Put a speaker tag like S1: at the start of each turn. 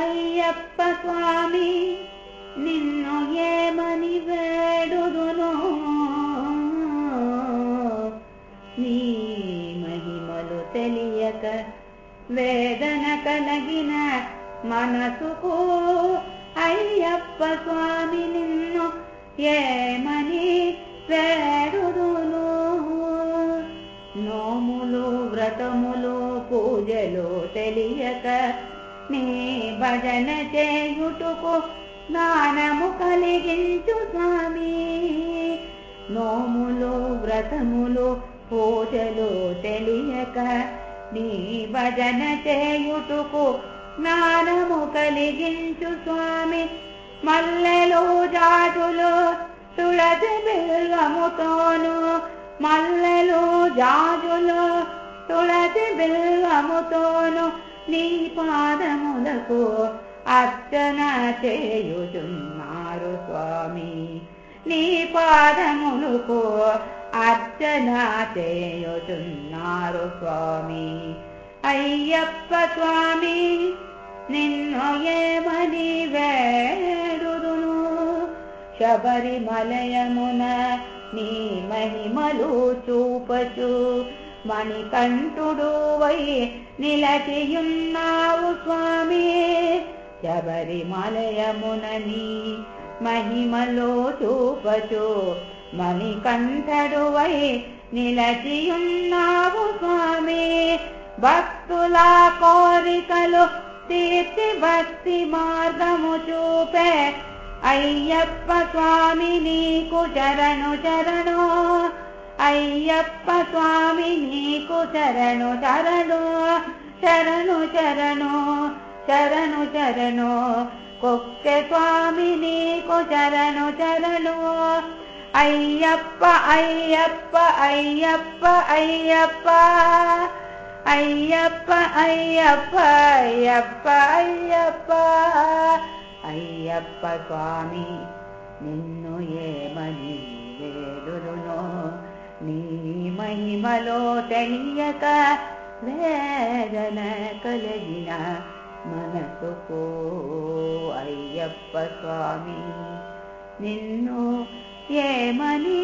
S1: అయ్యప్ప స్వామి నిన్ను ఏమని వేడుదును నీ మహిమలు తెలియక వేదన కలిగిన మనసుకు అయ్యప్ప స్వామి నిన్ను ఏమని వేడుదును నోములు వ్రతములు పూజలు తెలియక నీ భజన చేయుటకు జ్ఞానము కలిగించు స్వామి. నోములు వ్రతములు పూజలు తెలియక నీ భజన చేయుటకు జ్ఞానము కలిగించు స్వామి. మల్లెలు జాతులు తులసి బిల్వముతోను మల్లెలు జాజులు తులసి బిల్వముతోను నీ పాదములకు అర్చన చేయుచున్నారు స్వామి. నీ పాదములకు అర్చన చేయుచున్నారు స్వామి. అయ్యప్ప స్వామి నిన్ను ఏమని వేడుదును? శబరిమలయమున నీ మహిమలు చూపచు. మణికంఠుడు వై నిలచియున్నావు స్వామి శబరిమలయమునని మహిమలో చూపచు మణికంఠడు వై నిలచియున్నావు స్వామి భక్తుల కోరికలు తీర్చి భక్తి మార్గము చూపే అయ్యప్ప స్వామి నీకు చరణు చరణో అయ్యప్ప స్వామి నీకు చరణు చరణు చరణు చరణు చరణు చరణు కొక్కె స్వామి నీకు చరణు చరణు అయ్యప్ప అయ్యప్ప అయ్యప్ప అయ్యప్ప. అయ్యప్ప అయ్యప్ప అయ్యప్ప అయ్యప్ప. అయ్యప్ప స్వామి నిన్ను ఏమని వేడుదును मलो तन्य वेदनकलिना मनस्तु को अय्य स्वामी। नि